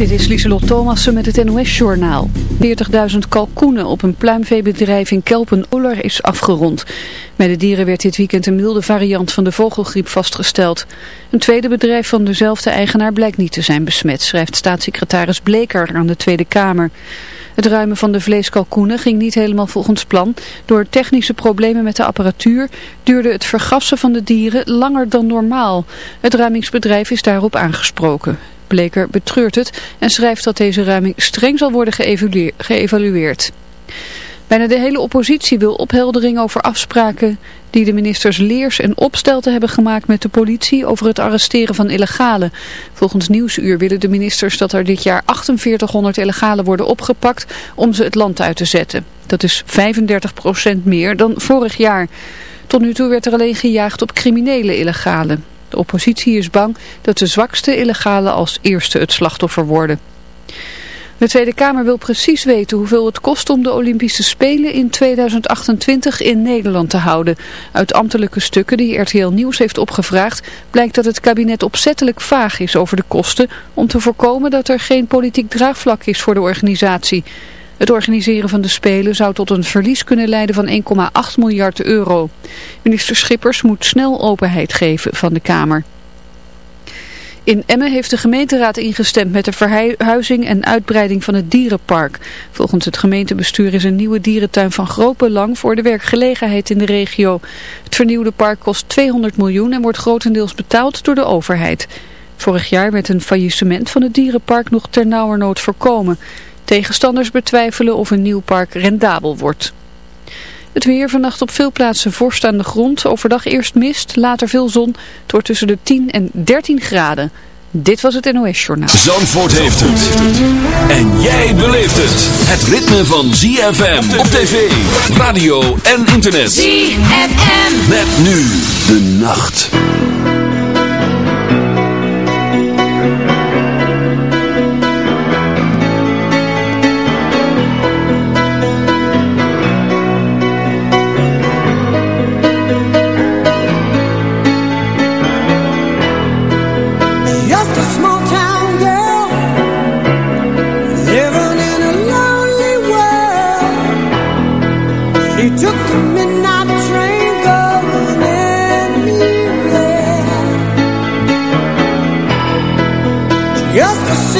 Dit is Lieselot Thomassen met het NOS-journaal. 40.000 kalkoenen op een pluimveebedrijf in Kelpen-Oller is afgerond. Bij de dieren werd dit weekend een milde variant van de vogelgriep vastgesteld. Een tweede bedrijf van dezelfde eigenaar blijkt niet te zijn besmet, schrijft staatssecretaris Bleker aan de Tweede Kamer. Het ruimen van de vleeskalkoenen ging niet helemaal volgens plan. Door technische problemen met de apparatuur duurde het vergassen van de dieren langer dan normaal. Het ruimingsbedrijf is daarop aangesproken. Bleker betreurt het en schrijft dat deze ruiming streng zal worden geëvalueerd. Bijna de hele oppositie wil opheldering over afspraken die de ministers Leers en Opstelten hebben gemaakt met de politie over het arresteren van illegalen. Volgens Nieuwsuur willen de ministers dat er dit jaar 4800 illegalen worden opgepakt om ze het land uit te zetten. Dat is 35% meer dan vorig jaar. Tot nu toe werd er alleen gejaagd op criminele illegalen. De oppositie is bang dat de zwakste illegalen als eerste het slachtoffer worden. De Tweede Kamer wil precies weten hoeveel het kost om de Olympische Spelen in 2028 in Nederland te houden. Uit ambtelijke stukken die RTL Nieuws heeft opgevraagd blijkt dat het kabinet opzettelijk vaag is over de kosten om te voorkomen dat er geen politiek draagvlak is voor de organisatie. Het organiseren van de Spelen zou tot een verlies kunnen leiden van 1,8 miljard euro. Minister Schippers moet snel openheid geven van de Kamer. In Emmen heeft de gemeenteraad ingestemd met de verhuizing en uitbreiding van het dierenpark. Volgens het gemeentebestuur is een nieuwe dierentuin van groot belang voor de werkgelegenheid in de regio. Het vernieuwde park kost 200 miljoen en wordt grotendeels betaald door de overheid. Vorig jaar werd een faillissement van het dierenpark nog ternauwernood voorkomen. Tegenstanders betwijfelen of een nieuw park rendabel wordt. Het weer vannacht op veel plaatsen vorst aan de grond. Overdag eerst mist, later veel zon. Het wordt tussen de 10 en 13 graden. Dit was het NOS Journaal. Zandvoort heeft het. En jij beleeft het. Het ritme van ZFM op tv, radio en internet. ZFM. Met nu de nacht. Yes.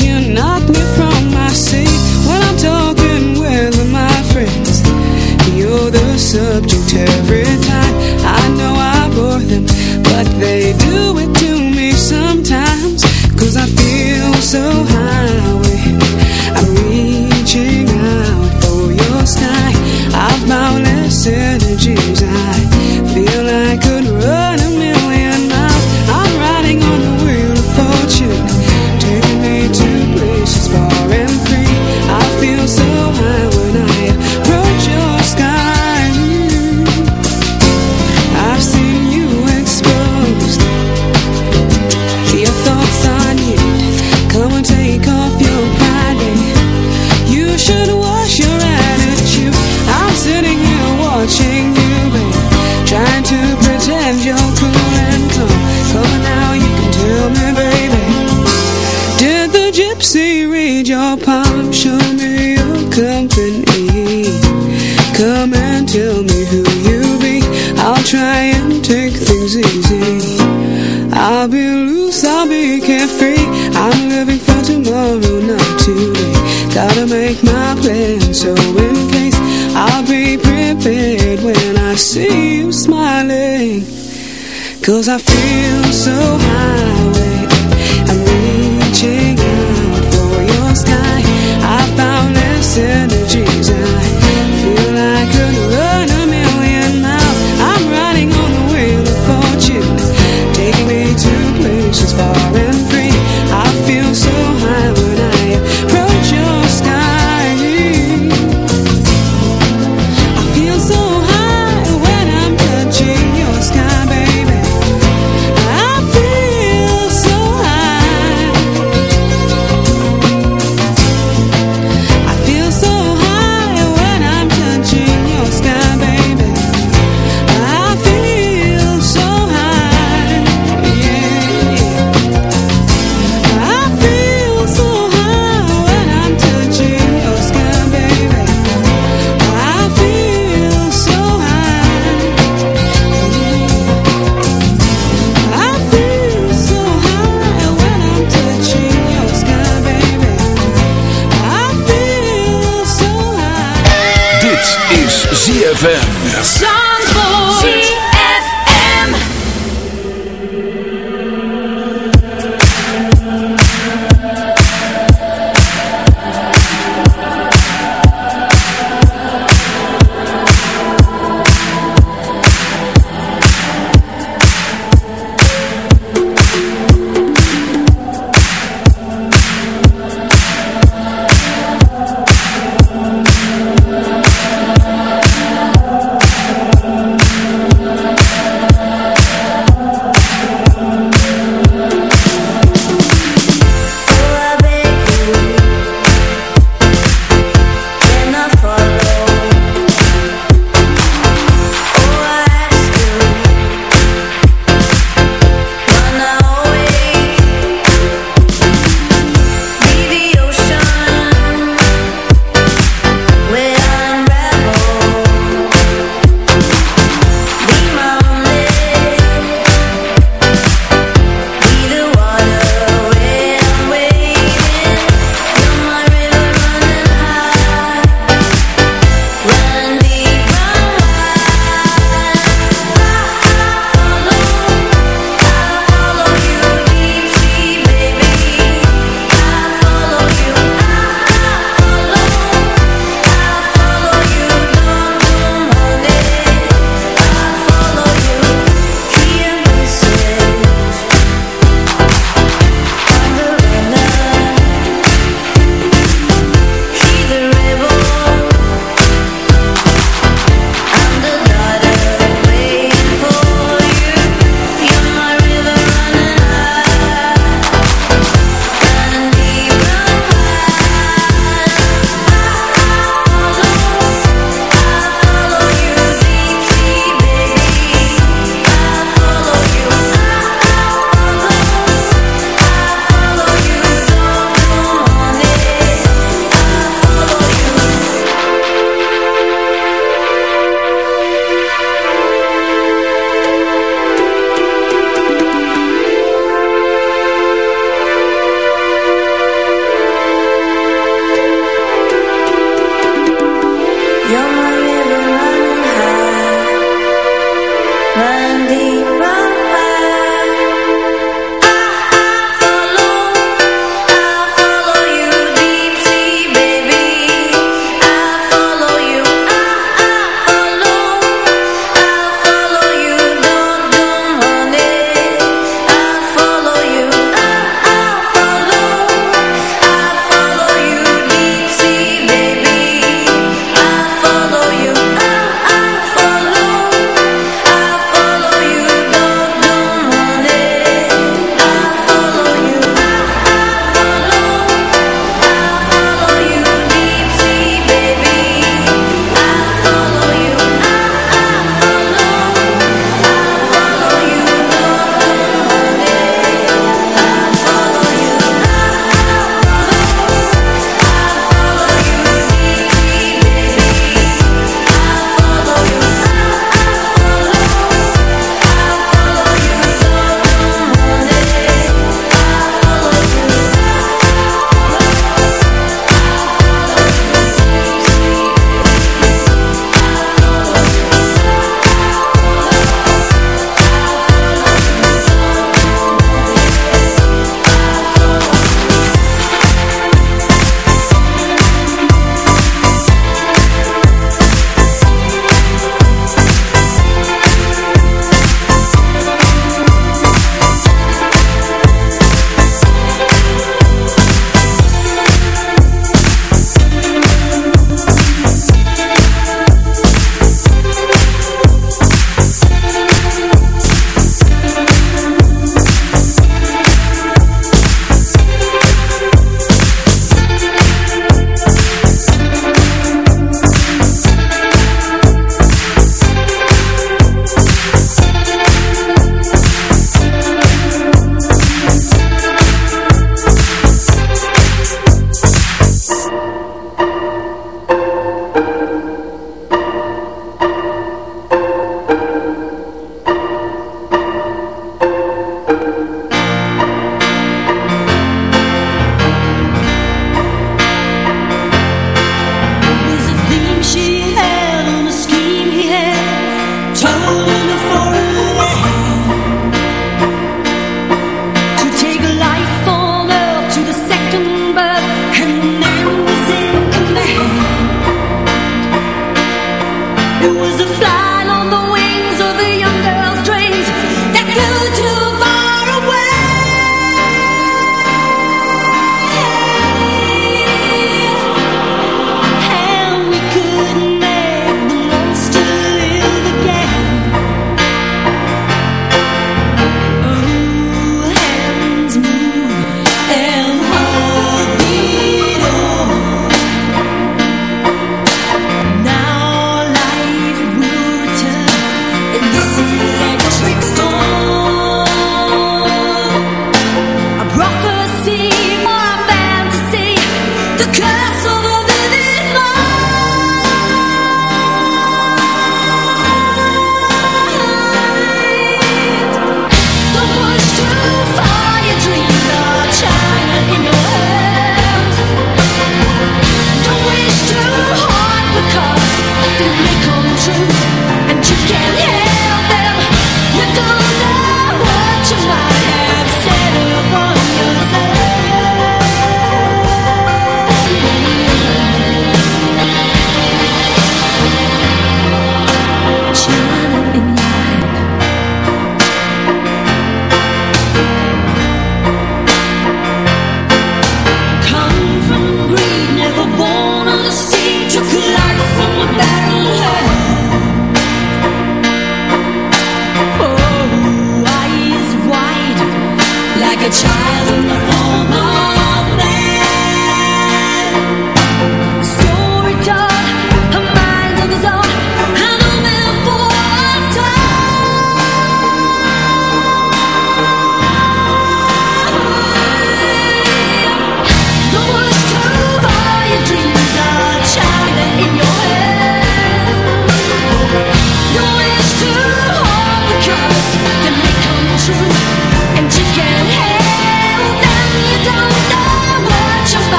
you knocked me from my seat. Cause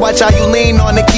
Watch how you lean on it.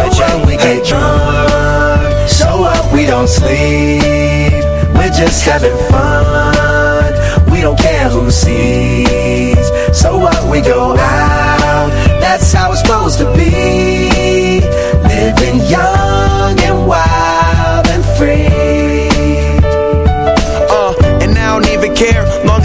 The what we get drunk, so what we don't sleep. We're just having fun, we don't care who sees. So what we go out, that's how it's supposed to be. Living young and wild and free. Uh, and I don't even care.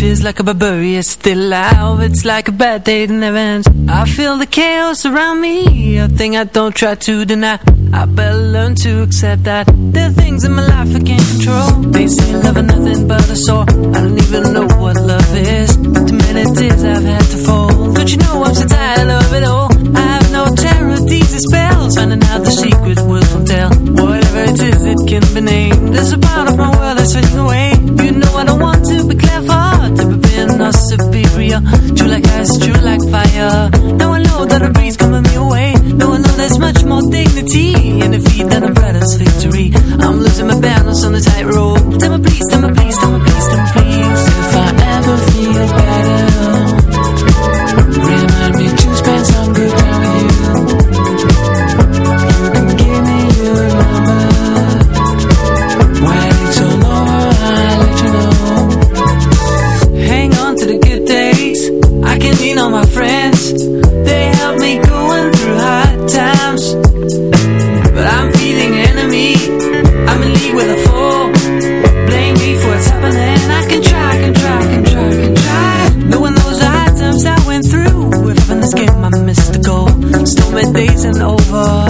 Feels like a barbarian. Still alive. It's like a bad day that never ends I feel the chaos around me A thing I don't try to deny. I better learn to accept that There are things in my life I can't control. They say love is nothing but a sore. I don't even know what love is. Too many tears I've had to fall. Don't you know I'm so tired of it all? I have no terror. These spells. Finding out the secret words won't tell. Whatever it is it can be named. There's a part of my world that's fading away tightrope. Tell me please, tell me please, tell me please, tell me please. If I ever feel better Remind me to spend some good time with you. Give me your number. I'll let you know. Hang on to the good days. I can lean on my friends. They over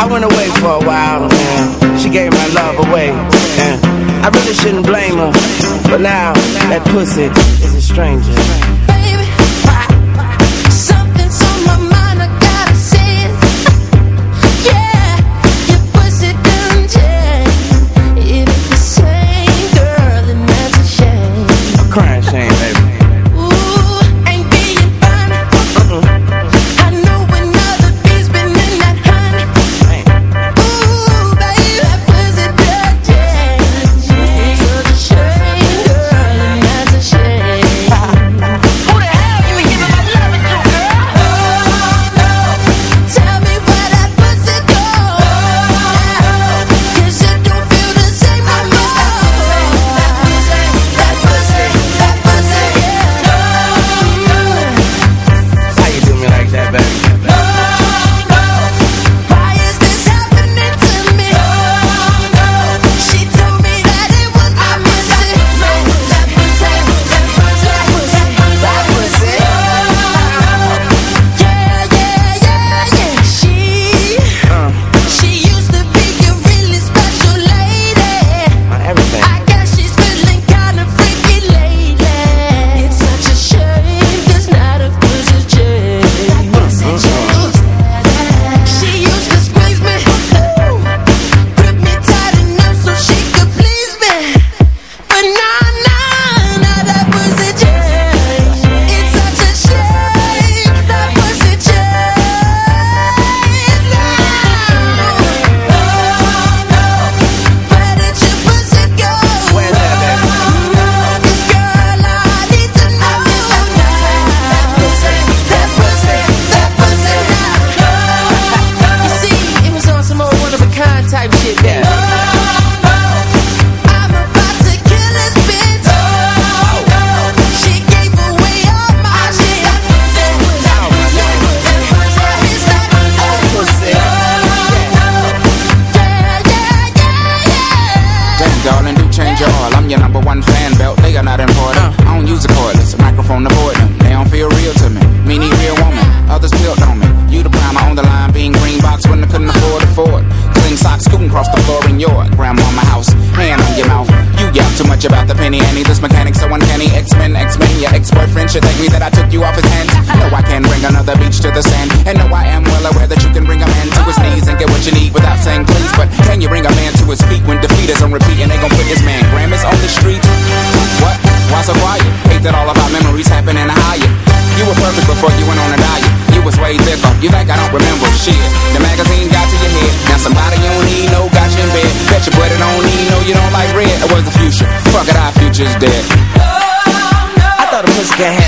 I went away for a while. She gave my love away. And I really shouldn't blame her. But now, that pussy is a stranger. Get have